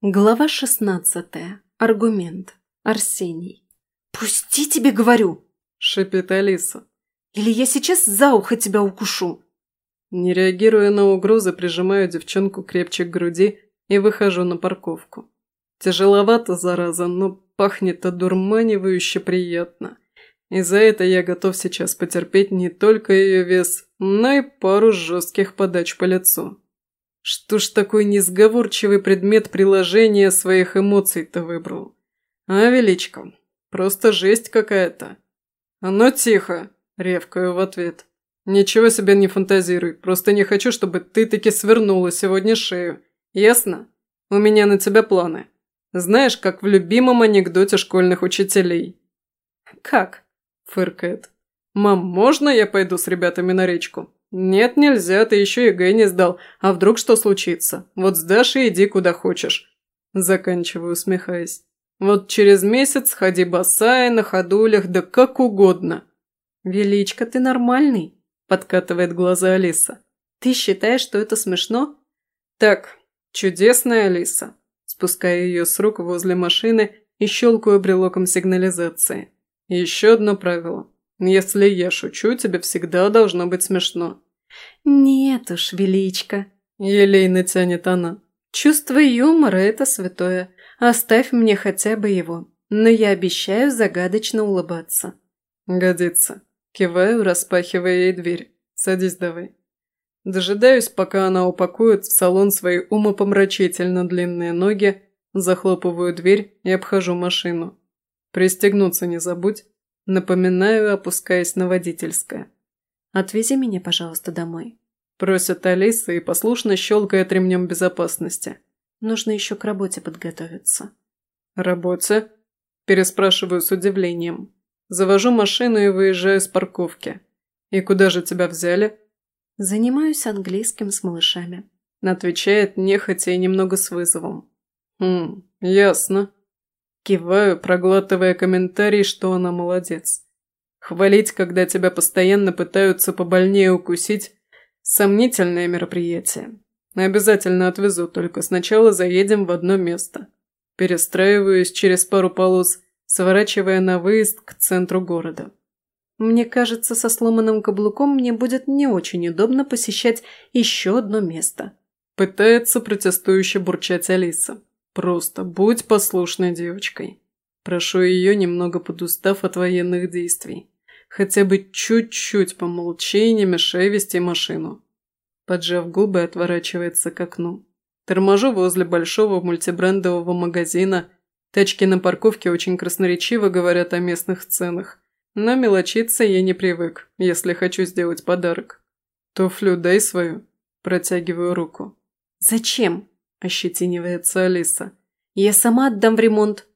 Глава шестнадцатая. Аргумент. Арсений. «Пусти тебе, говорю!» – шипит Алиса. «Или я сейчас за ухо тебя укушу!» Не реагируя на угрозы, прижимаю девчонку крепче к груди и выхожу на парковку. Тяжеловато, зараза, но пахнет одурманивающе приятно. И за это я готов сейчас потерпеть не только ее вес, но и пару жестких подач по лицу. Что ж такой несговорчивый предмет приложения своих эмоций-то выбрал? А, величко, просто жесть какая-то. А ну тихо, ревкаю в ответ. Ничего себе не фантазируй, просто не хочу, чтобы ты таки свернула сегодня шею. Ясно? У меня на тебя планы. Знаешь, как в любимом анекдоте школьных учителей. «Как?» – фыркает. «Мам, можно я пойду с ребятами на речку?» «Нет, нельзя, ты еще Г не сдал. А вдруг что случится? Вот сдашь и иди куда хочешь». Заканчиваю, усмехаясь. «Вот через месяц ходи босая, на ходулях, да как угодно». «Величко, ты нормальный?» – подкатывает глаза Алиса. «Ты считаешь, что это смешно?» «Так, чудесная Алиса». Спускаю ее с рук возле машины и щелкаю брелоком сигнализации. Еще одно правило. Если я шучу, тебе всегда должно быть смешно». «Нет уж, величко», – елейно тянет она. «Чувство юмора – это святое. Оставь мне хотя бы его. Но я обещаю загадочно улыбаться». «Годится». Киваю, распахивая ей дверь. «Садись давай». Дожидаюсь, пока она упакует в салон свои умопомрачительно длинные ноги, захлопываю дверь и обхожу машину. «Пристегнуться не забудь». Напоминаю, опускаясь на водительское. «Отвези меня, пожалуйста, домой», – просит Алиса и послушно щелкает ремнем безопасности. «Нужно еще к работе подготовиться». «Работе?» – переспрашиваю с удивлением. Завожу машину и выезжаю с парковки. «И куда же тебя взяли?» «Занимаюсь английским с малышами», – отвечает нехотя и немного с вызовом. «Хм, ясно», Киваю, проглатывая комментарий, что она молодец. Хвалить, когда тебя постоянно пытаются побольнее укусить – сомнительное мероприятие. Обязательно отвезу, только сначала заедем в одно место. Перестраиваюсь через пару полос, сворачивая на выезд к центру города. Мне кажется, со сломанным каблуком мне будет не очень удобно посещать еще одно место. Пытается протестующе бурчать Алиса. Просто будь послушной девочкой. Прошу ее, немного подустав от военных действий. Хотя бы чуть-чуть помолчи и не мешай вести машину. Поджав губы, отворачивается к окну. Торможу возле большого мультибрендового магазина. Тачки на парковке очень красноречиво говорят о местных ценах. Но мелочиться я не привык, если хочу сделать подарок. Туфлю дай свою. Протягиваю руку. «Зачем?» – ощетинивается Алиса. «Я сама отдам в ремонт».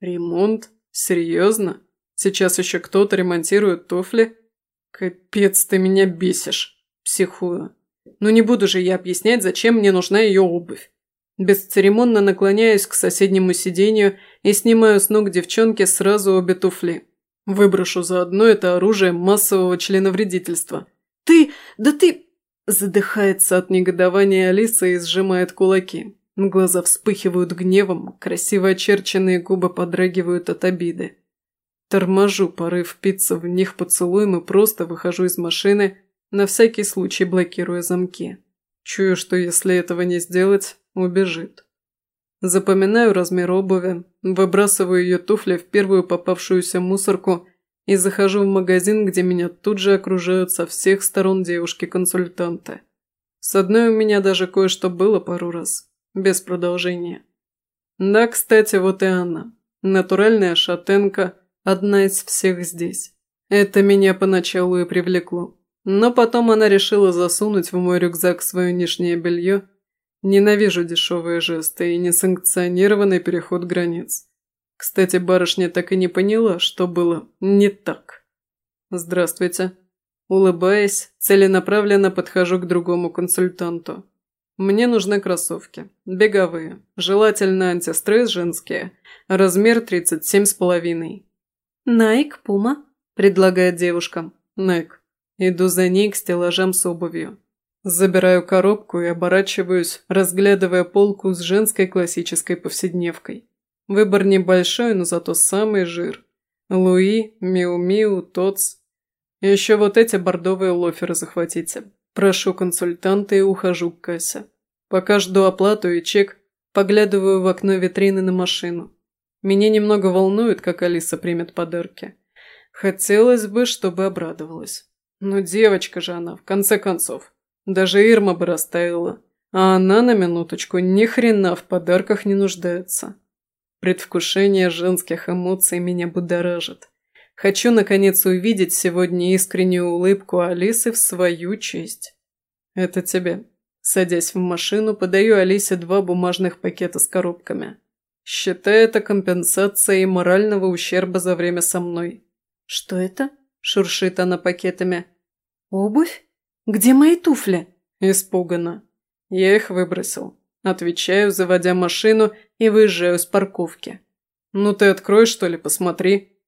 «Ремонт? Серьезно? Сейчас еще кто-то ремонтирует туфли? Капец, ты меня бесишь!» Психую. «Ну не буду же я объяснять, зачем мне нужна ее обувь». Бесцеремонно наклоняюсь к соседнему сиденью и снимаю с ног девчонки сразу обе туфли. Выброшу заодно это оружие массового членовредительства. «Ты... да ты...» Задыхается от негодования Алиса и сжимает кулаки. Глаза вспыхивают гневом, красиво очерченные губы подрагивают от обиды. Торможу, порыв впиться в них поцелуем и просто выхожу из машины, на всякий случай блокируя замки. Чую, что если этого не сделать, убежит. Запоминаю размер обуви, выбрасываю ее туфли в первую попавшуюся мусорку и захожу в магазин, где меня тут же окружают со всех сторон девушки-консультанты. С одной у меня даже кое-что было пару раз, без продолжения. Да, кстати, вот и она. Натуральная шатенка, одна из всех здесь. Это меня поначалу и привлекло. Но потом она решила засунуть в мой рюкзак свое нижнее белье. Ненавижу дешевые жесты и несанкционированный переход границ. Кстати, барышня так и не поняла, что было не так. «Здравствуйте». Улыбаясь, целенаправленно подхожу к другому консультанту. Мне нужны кроссовки. Беговые. Желательно антистресс женские. Размер 37,5. «Найк, Пума?» – предлагает девушка. «Найк». Иду за ней к стеллажам с обувью. Забираю коробку и оборачиваюсь, разглядывая полку с женской классической повседневкой. Выбор небольшой, но зато самый жир. Луи, Миу-Миу, Тоц. И еще вот эти бордовые лоферы захватите. Прошу консультанта и ухожу к кассе. Пока жду оплату и чек, поглядываю в окно витрины на машину. Меня немного волнует, как Алиса примет подарки. Хотелось бы, чтобы обрадовалась. Но девочка же она, в конце концов. Даже Ирма бы растаяла. А она на минуточку ни хрена в подарках не нуждается. Предвкушение женских эмоций меня будоражит. Хочу, наконец, увидеть сегодня искреннюю улыбку Алисы в свою честь. Это тебе. Садясь в машину, подаю Алисе два бумажных пакета с коробками. Считай это компенсацией морального ущерба за время со мной. «Что это?» – шуршит она пакетами. «Обувь? Где мои туфли?» Испуганно. Я их выбросил. Отвечаю, заводя машину и выезжаю с парковки. «Ну ты открой, что ли, посмотри».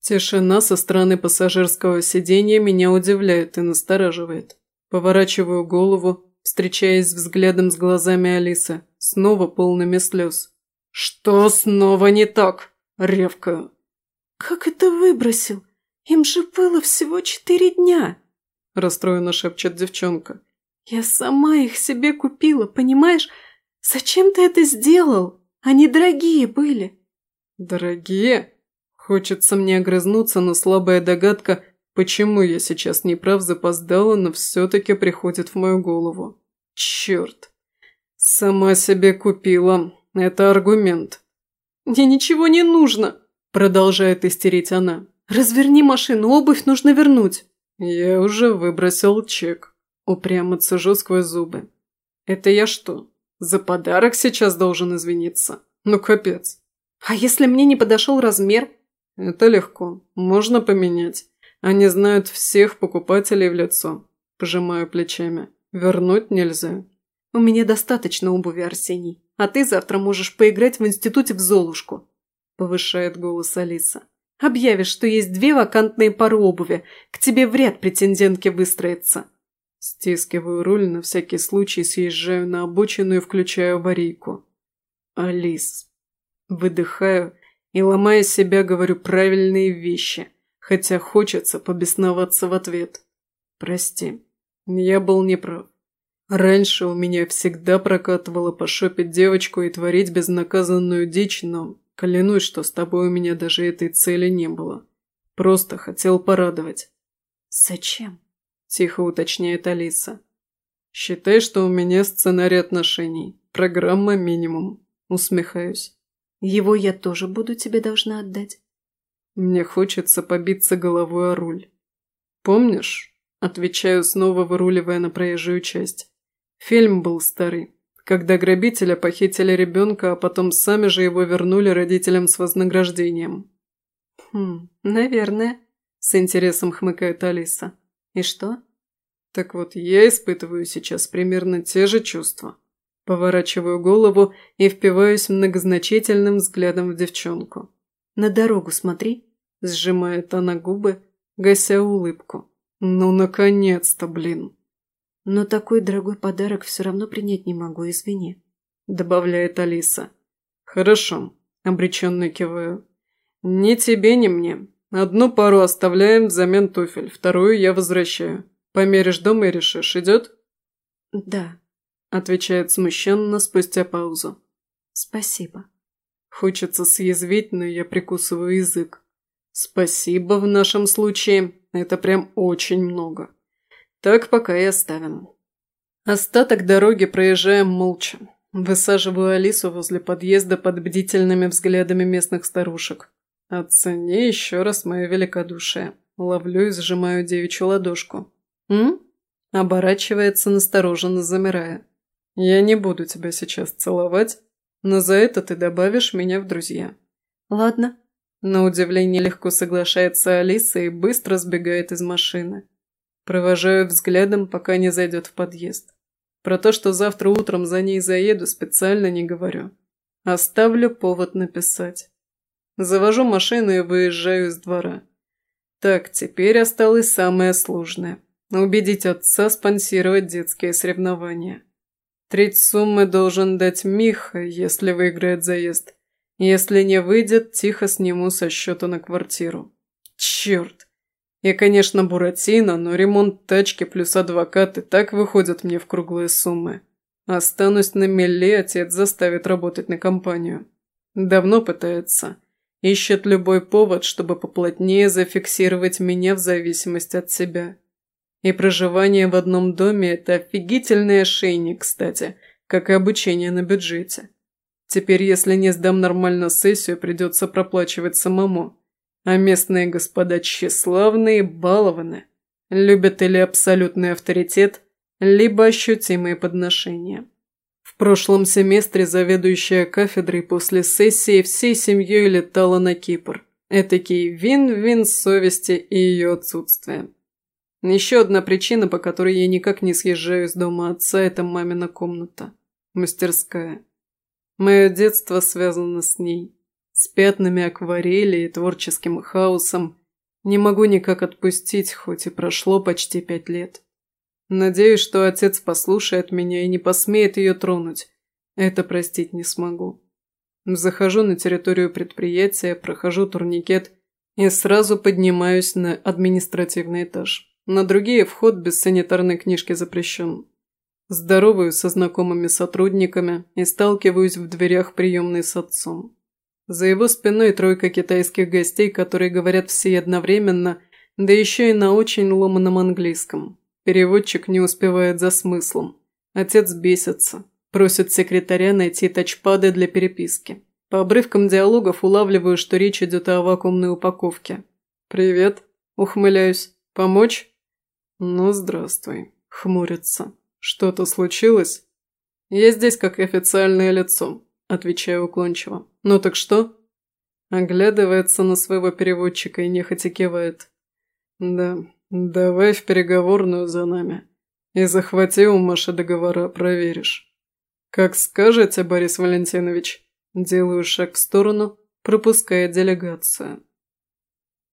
Тишина со стороны пассажирского сиденья меня удивляет и настораживает. Поворачиваю голову, встречаясь взглядом с глазами Алисы, снова полными слез. «Что снова не так?» – ревкаю. «Как это выбросил? Им же было всего четыре дня!» – расстроенно шепчет девчонка. «Я сама их себе купила, понимаешь? Зачем ты это сделал? Они дорогие были!» «Дорогие?» Хочется мне огрызнуться, но слабая догадка, почему я сейчас не прав запоздала, но все-таки приходит в мою голову. Черт! Сама себе купила, это аргумент. «Мне ничего не нужно!» – продолжает истерить она. «Разверни машину, обувь нужно вернуть!» «Я уже выбросил чек». Упрямо цежу сквозь зубы. «Это я что, за подарок сейчас должен извиниться? Ну капец!» «А если мне не подошел размер?» «Это легко. Можно поменять. Они знают всех покупателей в лицо». Пожимаю плечами. «Вернуть нельзя». «У меня достаточно обуви, Арсений а ты завтра можешь поиграть в институте в Золушку», – повышает голос Алиса. «Объявишь, что есть две вакантные пары обуви, к тебе в ряд претендентки выстроятся». Стискиваю руль, на всякий случай съезжаю на обочину и включаю аварийку. «Алис». Выдыхаю и, ломая себя, говорю правильные вещи, хотя хочется побесноваться в ответ. «Прости, я был неправ. Раньше у меня всегда прокатывало пошопить девочку и творить безнаказанную дичь, но клянусь, что с тобой у меня даже этой цели не было. Просто хотел порадовать. «Зачем?» – тихо уточняет Алиса. «Считай, что у меня сценарий отношений. Программа минимум». Усмехаюсь. «Его я тоже буду тебе должна отдать». Мне хочется побиться головой о руль. «Помнишь?» – отвечаю, снова выруливая на проезжую часть. Фильм был старый, когда грабителя похитили ребенка, а потом сами же его вернули родителям с вознаграждением. «Хм, наверное», – с интересом хмыкает Алиса. «И что?» «Так вот, я испытываю сейчас примерно те же чувства». Поворачиваю голову и впиваюсь многозначительным взглядом в девчонку. «На дорогу смотри», – сжимает она губы, гася улыбку. «Ну, наконец-то, блин!» «Но такой дорогой подарок все равно принять не могу, извини», – добавляет Алиса. «Хорошо», – обреченно киваю. «Ни тебе, ни мне. Одну пару оставляем взамен туфель, вторую я возвращаю. Померишь дома и решишь, идет?» «Да», – отвечает смущенно спустя паузу. «Спасибо». Хочется съязвить, но я прикусываю язык. «Спасибо в нашем случае. Это прям очень много». Так пока и оставим. Остаток дороги проезжаем молча. Высаживаю Алису возле подъезда под бдительными взглядами местных старушек. Оцени еще раз мое великодушие. Ловлю и сжимаю девичью ладошку. «М?» Оборачивается, настороженно замирая. «Я не буду тебя сейчас целовать, но за это ты добавишь меня в друзья». «Ладно». На удивление легко соглашается Алиса и быстро сбегает из машины. Провожаю взглядом, пока не зайдет в подъезд. Про то, что завтра утром за ней заеду, специально не говорю. Оставлю повод написать. Завожу машину и выезжаю из двора. Так, теперь осталось самое сложное. Убедить отца спонсировать детские соревнования. Треть суммы должен дать Миха, если выиграет заезд. Если не выйдет, тихо сниму со счета на квартиру. Черт! Я, конечно, Буратино, но ремонт тачки плюс адвокат и так выходят мне в круглые суммы. Останусь на меле, отец заставит работать на компанию. Давно пытается. Ищет любой повод, чтобы поплотнее зафиксировать меня в зависимости от себя. И проживание в одном доме – это офигительный ошейник, кстати, как и обучение на бюджете. Теперь, если не сдам нормально сессию, придется проплачивать самому. А местные господа тщеславные балованы. Любят или абсолютный авторитет, либо ощутимые подношения. В прошлом семестре заведующая кафедрой после сессии всей семьей летала на Кипр. Этакий вин-вин совести и ее отсутствия. Еще одна причина, по которой я никак не съезжаю из дома отца, это мамина комната. Мастерская. Мое детство связано с ней. С пятнами акварели и творческим хаосом. Не могу никак отпустить, хоть и прошло почти пять лет. Надеюсь, что отец послушает меня и не посмеет ее тронуть. Это простить не смогу. Захожу на территорию предприятия, прохожу турникет и сразу поднимаюсь на административный этаж. На другие вход без санитарной книжки запрещен. Здороваюсь со знакомыми сотрудниками и сталкиваюсь в дверях приемной с отцом. За его спиной тройка китайских гостей, которые говорят все одновременно, да еще и на очень ломаном английском. Переводчик не успевает за смыслом. Отец бесится. Просит секретаря найти тачпады для переписки. По обрывкам диалогов улавливаю, что речь идет о вакуумной упаковке. «Привет», – ухмыляюсь. «Помочь?» «Ну, здравствуй», – хмурится. «Что-то случилось?» «Я здесь как официальное лицо», – отвечаю уклончиво. «Ну так что?» Оглядывается на своего переводчика и нехотя кивает. «Да, «Давай в переговорную за нами. И захвати у Маши договора, проверишь». «Как скажете, Борис Валентинович». Делаю шаг в сторону, пропуская делегацию.